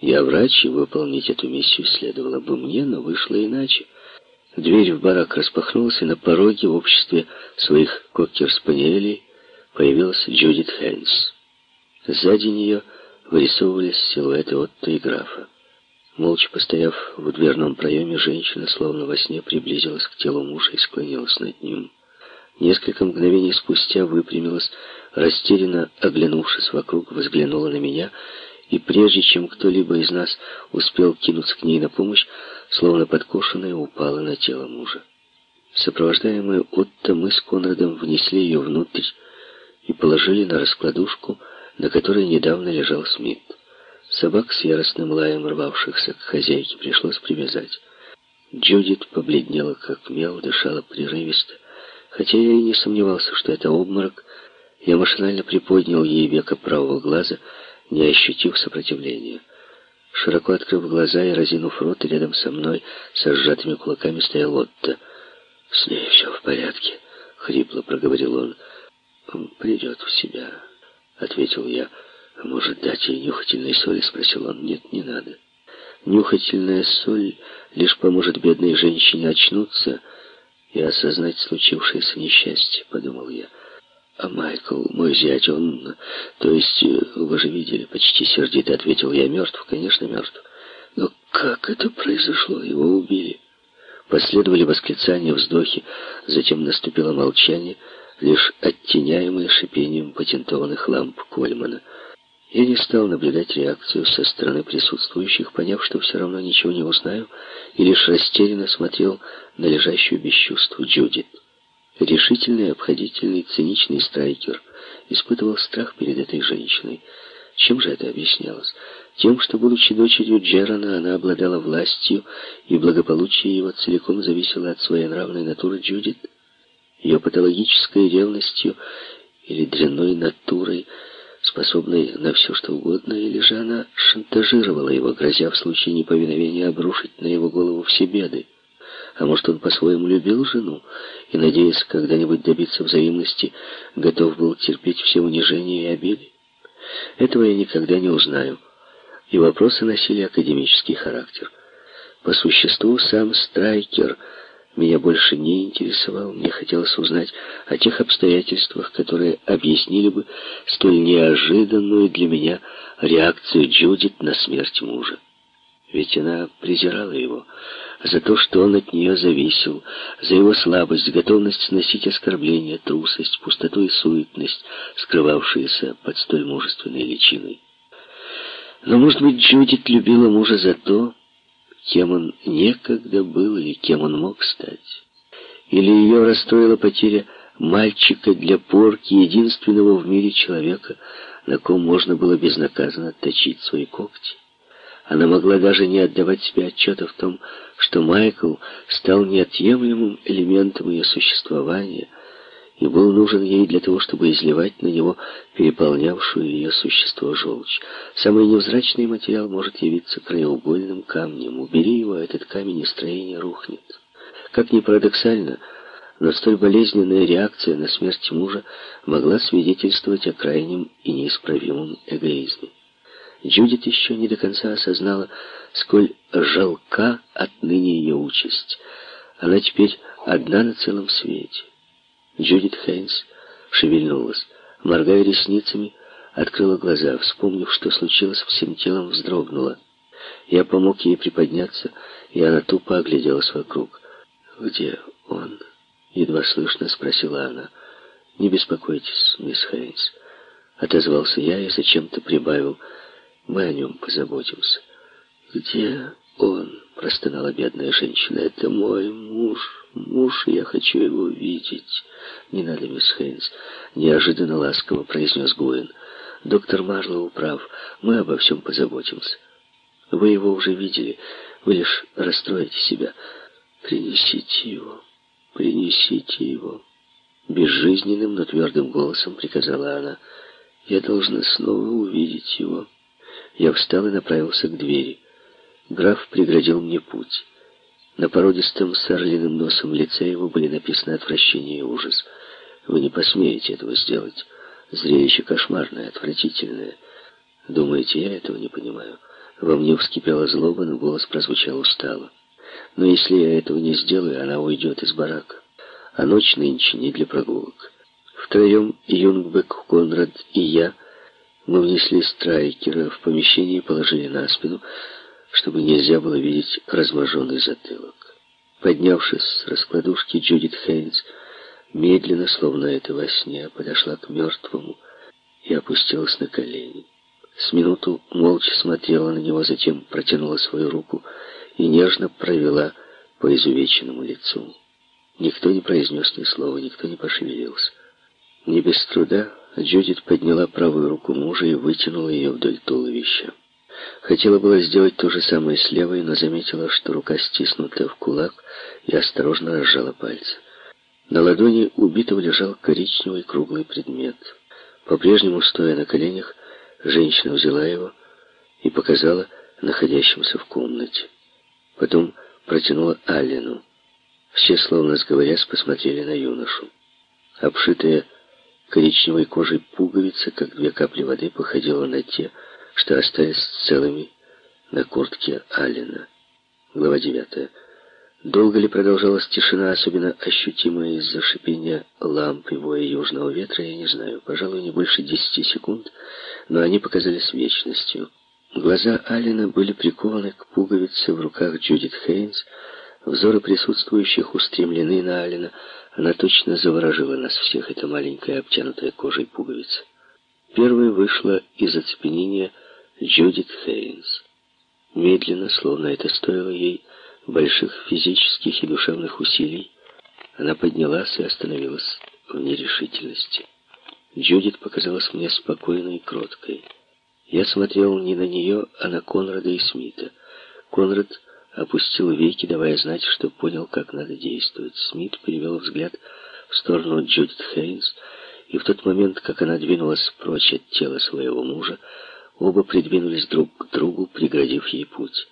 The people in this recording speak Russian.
Я врач, и выполнить эту миссию следовало бы мне, но вышло иначе. Дверь в барак распахнулась, и на пороге в обществе своих кокер-спаниелей появилась Джудит Хэнс. Сзади нее вырисовывались силуэты Отто и графа. Молча постояв в дверном проеме, женщина, словно во сне, приблизилась к телу мужа и склонилась над ним. Несколько мгновений спустя выпрямилась, растерянно оглянувшись вокруг, взглянула на меня, и прежде чем кто-либо из нас успел кинуться к ней на помощь, словно подкошенная, упала на тело мужа. Сопровождаемые Отто, мы с Конрадом внесли ее внутрь и положили на раскладушку, на которой недавно лежал Смит. Собак с яростным лаем, рвавшихся к хозяйке, пришлось привязать. Джудит побледнела, как мел, дышала прерывисто. Хотя я и не сомневался, что это обморок, я машинально приподнял ей веко правого глаза, не ощутив сопротивления. Широко открыв глаза и разинув рот, рядом со мной со сжатыми кулаками стоял Отто. «С ней все в порядке», — хрипло проговорил он. «Он придет в себя», — ответил я. «А может, дать ей нюхательной соли?» — спросил он. «Нет, не надо. Нюхательная соль лишь поможет бедной женщине очнуться и осознать случившееся несчастье», — подумал я. «А Майкл, мой зять, он... То есть, э, вы же видели, почти сердито ответил я. Мертв, конечно, мертв. Но как это произошло? Его убили». Последовали восклицания, вздохи, затем наступило молчание, лишь оттеняемое шипением патентованных ламп Кольмана. Я не стал наблюдать реакцию со стороны присутствующих, поняв, что все равно ничего не узнаю, и лишь растерянно смотрел на лежащую без чувств Джудит. Решительный, обходительный, циничный страйкер испытывал страх перед этой женщиной. Чем же это объяснялось? Тем, что, будучи дочерью Джерана, она обладала властью, и благополучие его целиком зависело от своей нравной натуры Джудит, ее патологической ревностью или дрянной натурой, способной на все что угодно, или же она шантажировала его, грозя в случае неповиновения обрушить на его голову все беды. А может, он по-своему любил жену и, надеясь когда-нибудь добиться взаимности, готов был терпеть все унижения и обиды? Этого я никогда не узнаю. И вопросы носили академический характер. По существу сам Страйкер меня больше не интересовал. Мне хотелось узнать о тех обстоятельствах, которые объяснили бы столь неожиданную для меня реакцию Джудит на смерть мужа. Ведь она презирала его за то, что он от нее зависел, за его слабость, готовность сносить оскорбления, трусость, пустоту и суетность, скрывавшиеся под столь мужественной личиной. Но, может быть, Джудит любила мужа за то, кем он некогда был или кем он мог стать. Или ее расстроила потеря мальчика для порки, единственного в мире человека, на ком можно было безнаказанно точить свои когти. Она могла даже не отдавать себе отчета в том, что Майкл стал неотъемлемым элементом ее существования и был нужен ей для того, чтобы изливать на него переполнявшую ее существо желчь. Самый невзрачный материал может явиться краеугольным камнем. Убери его, этот камень и строение рухнет. Как ни парадоксально, но столь болезненная реакция на смерть мужа могла свидетельствовать о крайнем и неисправимом эгоизме. Джудит еще не до конца осознала, сколь жалка отныне ее участь. Она теперь одна на целом свете. Джудит Хейнс шевельнулась, моргая ресницами, открыла глаза, вспомнив, что случилось, всем телом вздрогнула. Я помог ей приподняться, и она тупо огляделась вокруг. «Где он?» — едва слышно спросила она. «Не беспокойтесь, мисс Хейнс», — отозвался я и зачем-то прибавил — мы о нем позаботимся. Где он? Простонала бедная женщина. Это мой муж. Муж, я хочу его видеть. Не надо, мисс Хейнс. Неожиданно ласково произнес Гуэн. Доктор Марлоу прав. Мы обо всем позаботимся. Вы его уже видели. Вы лишь расстроите себя. Принесите его. Принесите его. Безжизненным, но твердым голосом приказала она. Я должна снова увидеть его. Я встал и направился к двери. Граф преградил мне путь. На породистом с орлиным носом лице его были написаны отвращение и ужас. «Вы не посмеете этого сделать. Зрелище кошмарное, отвратительное. Думаете, я этого не понимаю? Во мне вскипела злоба, но голос прозвучал устало. Но если я этого не сделаю, она уйдет из барака. А ночь нынче не для прогулок. Втроем Юнгбек, Конрад и я мы внесли страйкера в помещение и положили на спину, чтобы нельзя было видеть разможенный затылок. Поднявшись с раскладушки, Джудит Хейнс медленно, словно это во сне, подошла к мертвому и опустилась на колени. С минуту молча смотрела на него, затем протянула свою руку и нежно провела по изувеченному лицу. Никто не произнес ни слова, никто не пошевелился. Не без труда Джудит подняла правую руку мужа и вытянула ее вдоль туловища. Хотела было сделать то же самое с левой, но заметила, что рука стиснута в кулак и осторожно разжала пальцы. На ладони убитого лежал коричневый круглый предмет. По-прежнему, стоя на коленях, женщина взяла его и показала находящимся в комнате. Потом протянула Аллену. Все, словно сговорясь, посмотрели на юношу. Обшитая коричневой кожей пуговица, как две капли воды, походила на те, что остались целыми на куртке Алина. Глава 9. Долго ли продолжалась тишина, особенно ощутимая из-за шипения ламп и воя южного ветра, я не знаю. Пожалуй, не больше десяти секунд, но они показались вечностью. Глаза Алина были прикованы к пуговице в руках Джудит Хейнс, взоры присутствующих устремлены на Алина. Она точно заворожила нас всех, эта маленькая обтянутая кожей пуговица. Первой вышла из оцепенения Джудит Хейнс. Медленно, словно это стоило ей больших физических и душевных усилий, она поднялась и остановилась в нерешительности. Джудит показалась мне спокойной и кроткой. Я смотрел не на нее, а на Конрада и Смита. Конрад опустил веки, давая знать, что понял, как надо действовать. Смит перевел взгляд в сторону Джудит Хейнс, и в тот момент, как она двинулась прочь от тела своего мужа, Оба придвинулись друг к другу, преградив ей путь.